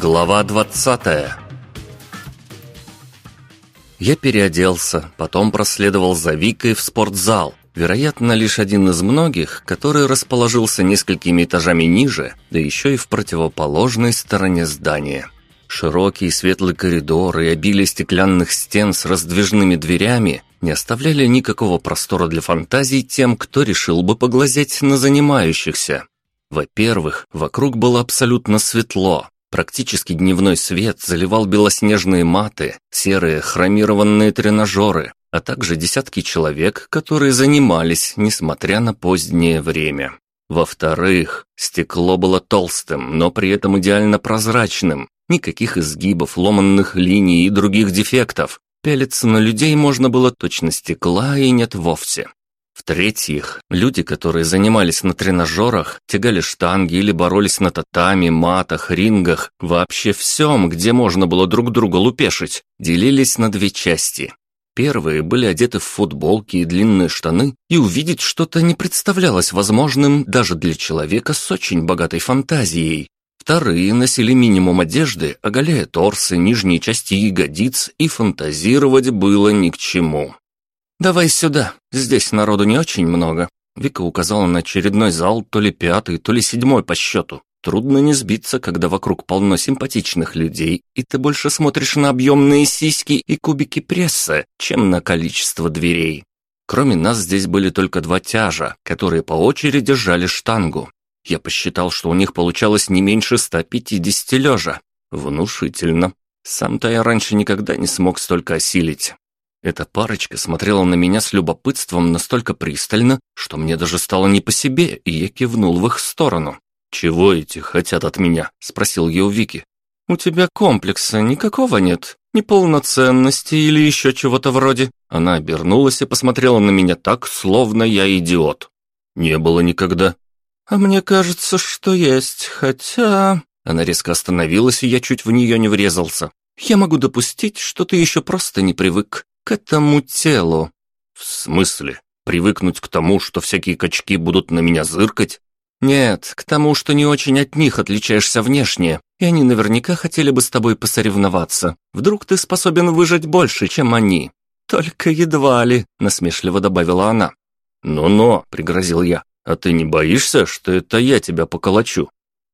Глава 20 Я переоделся, потом проследовал за Викой в спортзал. Вероятно, лишь один из многих, который расположился несколькими этажами ниже, да еще и в противоположной стороне здания. Широкий светлый коридор и обилие стеклянных стен с раздвижными дверями не оставляли никакого простора для фантазий тем, кто решил бы поглазеть на занимающихся. Во-первых, вокруг было абсолютно светло. Практически дневной свет заливал белоснежные маты, серые хромированные тренажеры, а также десятки человек, которые занимались, несмотря на позднее время. Во-вторых, стекло было толстым, но при этом идеально прозрачным. Никаких изгибов, ломанных линий и других дефектов. Пялиться на людей можно было точно стекла и нет вовсе. В-третьих, люди, которые занимались на тренажерах, тягали штанги или боролись на татами, матах, рингах, вообще всем, где можно было друг друга лупешить, делились на две части. Первые были одеты в футболки и длинные штаны, и увидеть что-то не представлялось возможным даже для человека с очень богатой фантазией. Вторые носили минимум одежды, оголяя торсы, нижние части ягодиц, и фантазировать было ни к чему. «Давай сюда, здесь народу не очень много». Вика указала на очередной зал, то ли пятый, то ли седьмой по счету. Трудно не сбиться, когда вокруг полно симпатичных людей, и ты больше смотришь на объемные сиськи и кубики пресса, чем на количество дверей. Кроме нас здесь были только два тяжа, которые по очереди жали штангу. Я посчитал, что у них получалось не меньше 150 лежа. Внушительно. Сам-то я раньше никогда не смог столько осилить. Эта парочка смотрела на меня с любопытством настолько пристально, что мне даже стало не по себе, и я кивнул в их сторону. «Чего эти хотят от меня?» – спросил я у Вики. «У тебя комплекса никакого нет? Неполноценности или еще чего-то вроде?» Она обернулась и посмотрела на меня так, словно я идиот. «Не было никогда». «А мне кажется, что есть, хотя...» Она резко остановилась, и я чуть в нее не врезался. «Я могу допустить, что ты еще просто не привык к этому телу». «В смысле? Привыкнуть к тому, что всякие качки будут на меня зыркать?» «Нет, к тому, что не очень от них отличаешься внешне, и они наверняка хотели бы с тобой посоревноваться. Вдруг ты способен выжить больше, чем они». «Только едва ли», — насмешливо добавила она. «Ну-но», — пригрозил я, — «а ты не боишься, что это я тебя поколочу?»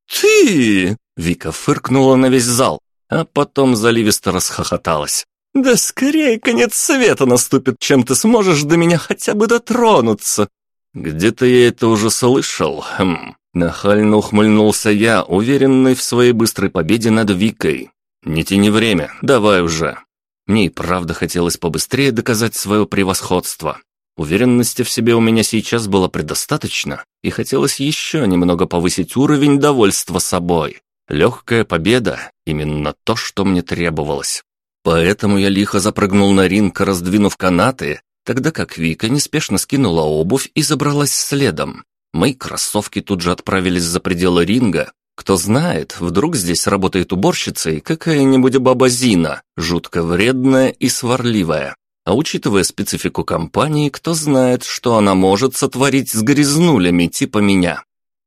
«Ты!» — Вика фыркнула на весь зал, а потом заливисто расхохоталась. «Да скорее конец света наступит, чем ты сможешь до меня хотя бы дотронуться!» «Где-то я это уже слышал, хм...» Нахально ухмыльнулся я, уверенный в своей быстрой победе над Викой. «Не тяни время, давай уже!» Мне и правда хотелось побыстрее доказать свое превосходство. Уверенности в себе у меня сейчас было предостаточно, и хотелось еще немного повысить уровень довольства собой. Легкая победа – именно то, что мне требовалось. Поэтому я лихо запрыгнул на ринг, раздвинув канаты, тогда как Вика неспешно скинула обувь и забралась следом. Мои кроссовки тут же отправились за пределы ринга. Кто знает, вдруг здесь работает уборщицей какая-нибудь баба Зина, жутко вредная и сварливая. А учитывая специфику компании, кто знает, что она может сотворить с грязнулями типа меня.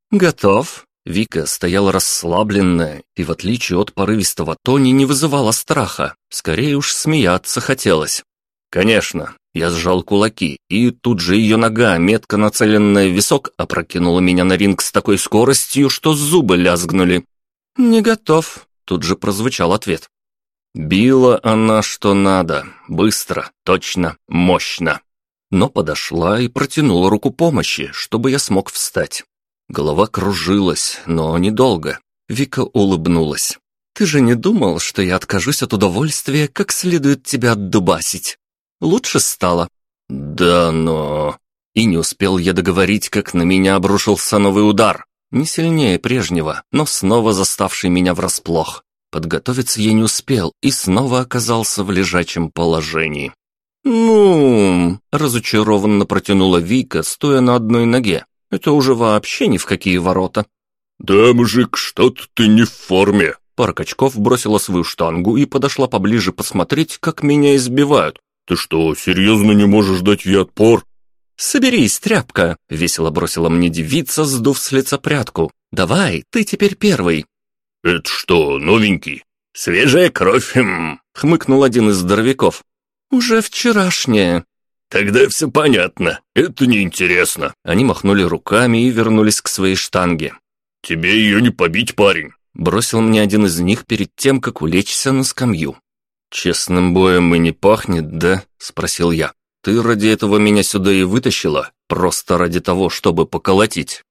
«Готов?» Вика стояла расслабленная и, в отличие от порывистого Тони, не вызывала страха. Скорее уж смеяться хотелось. «Конечно». Я сжал кулаки, и тут же ее нога, метко нацеленная в висок, опрокинула меня на ринг с такой скоростью, что зубы лязгнули. «Не готов», — тут же прозвучал ответ. Била она что надо, быстро, точно, мощно. Но подошла и протянула руку помощи, чтобы я смог встать. Голова кружилась, но недолго. Вика улыбнулась. «Ты же не думал, что я откажусь от удовольствия, как следует тебя отдубасить? Лучше стало?» «Да, но...» И не успел я договорить, как на меня обрушился новый удар. Не сильнее прежнего, но снова заставший меня врасплох. Подготовиться я не успел и снова оказался в лежачем положении. «Ну...» – разочарованно протянула Вика, стоя на одной ноге. Это уже вообще ни в какие ворота. «Да, мужик, что-то ты не в форме». Пара качков бросила свою штангу и подошла поближе посмотреть, как меня избивают. «Ты что, серьезно не можешь дать ей отпор?» «Соберись, тряпка!» — весело бросила мне девица, сдув с лица прядку. «Давай, ты теперь первый!» Это что, новенький?» «Свежая кровь, хм», — хмыкнул один из здоровяков. «Уже вчерашняя». «Тогда все понятно. Это неинтересно». Они махнули руками и вернулись к своей штанге. «Тебе ее не побить, парень», — бросил мне один из них перед тем, как улечься на скамью. «Честным боем и не пахнет, да?» — спросил я. «Ты ради этого меня сюда и вытащила? Просто ради того, чтобы поколотить?»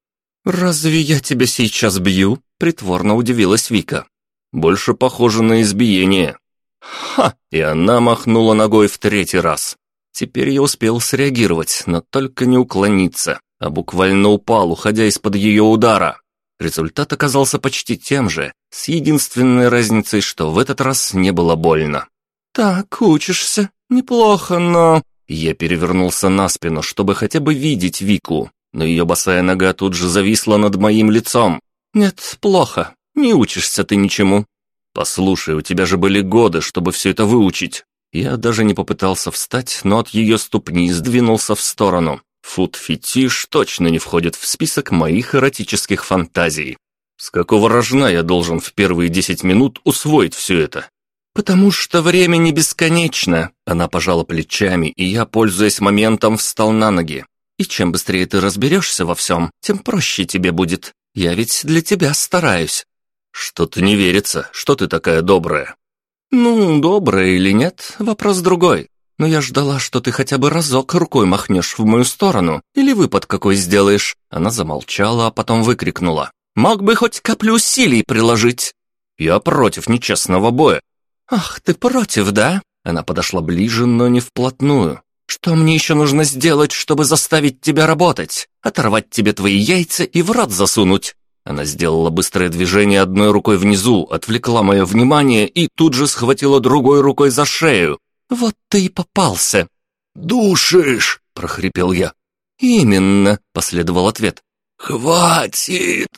«Разве я тебя сейчас бью?» — притворно удивилась Вика. «Больше похоже на избиение». «Ха!» — и она махнула ногой в третий раз. Теперь я успел среагировать, но только не уклониться, а буквально упал, уходя из-под ее удара. Результат оказался почти тем же, с единственной разницей, что в этот раз не было больно. «Так, учишься. Неплохо, но...» Я перевернулся на спину, чтобы хотя бы видеть Вику, но ее босая нога тут же зависла над моим лицом. «Нет, плохо. Не учишься ты ничему». «Послушай, у тебя же были годы, чтобы все это выучить». Я даже не попытался встать, но от ее ступни сдвинулся в сторону. Фуд-фетиш точно не входит в список моих эротических фантазий. С какого рожна я должен в первые десять минут усвоить все это? «Потому что время не бесконечно», — она пожала плечами, и я, пользуясь моментом, встал на ноги. «И чем быстрее ты разберешься во всем, тем проще тебе будет. Я ведь для тебя стараюсь». «Что-то не верится, что ты такая добрая». «Ну, добрая или нет, вопрос другой но я ждала, что ты хотя бы разок рукой махнешь в мою сторону или выпад какой сделаешь». Она замолчала, а потом выкрикнула. «Мог бы хоть каплю усилий приложить». «Я против нечестного боя». «Ах, ты против, да?» Она подошла ближе, но не вплотную. «Что мне еще нужно сделать, чтобы заставить тебя работать? Оторвать тебе твои яйца и в рот засунуть?» Она сделала быстрое движение одной рукой внизу, отвлекла мое внимание и тут же схватила другой рукой за шею. «Вот ты и попался!» «Душишь!» — прохрипел я. «Именно!» — последовал ответ. «Хватит!»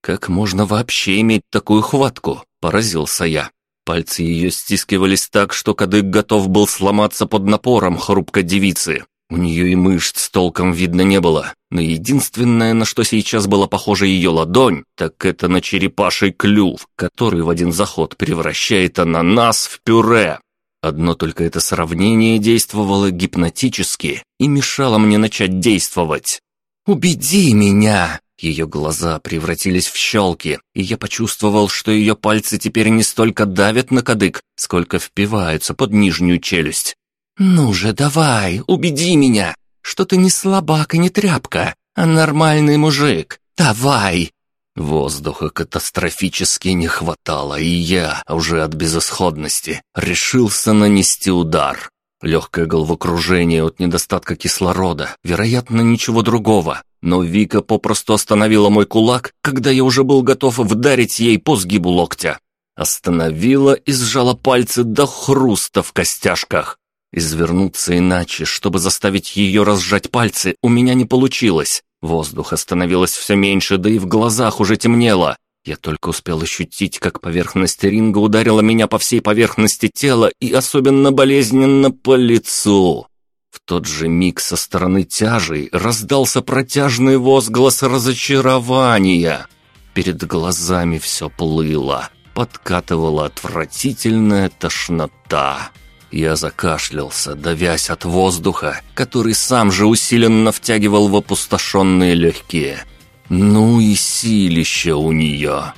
«Как можно вообще иметь такую хватку?» — поразился я. Пальцы ее стискивались так, что кадык готов был сломаться под напором хрупкой девицы. У нее и мышц толком видно не было, но единственное, на что сейчас была похожа ее ладонь, так это на черепаший клюв, который в один заход превращает ананас в пюре. Одно только это сравнение действовало гипнотически и мешало мне начать действовать. «Убеди меня!» Ее глаза превратились в щелки, и я почувствовал, что ее пальцы теперь не столько давят на кадык, сколько впиваются под нижнюю челюсть. «Ну же, давай, убеди меня, что ты не слабак и не тряпка, а нормальный мужик. Давай!» Воздуха катастрофически не хватало, и я, уже от безысходности, решился нанести удар. Легкое головокружение от недостатка кислорода, вероятно, ничего другого. Но Вика попросту остановила мой кулак, когда я уже был готов вдарить ей по сгибу локтя. Остановила и сжала пальцы до хруста в костяшках. Извернуться иначе, чтобы заставить ее разжать пальцы, у меня не получилось. Воздуха становилось все меньше, да и в глазах уже темнело. Я только успел ощутить, как поверхность ринга ударила меня по всей поверхности тела и особенно болезненно по лицу. В тот же миг со стороны тяжей раздался протяжный возглас разочарования. Перед глазами все плыло, подкатывала отвратительная тошнота. Я закашлялся, давясь от воздуха, который сам же усиленно втягивал в опустошенные легкие. Ну и силище у нее.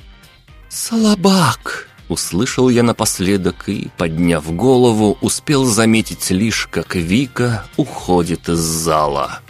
«Слабак!» — услышал я напоследок и, подняв голову, успел заметить лишь, как Вика уходит из зала.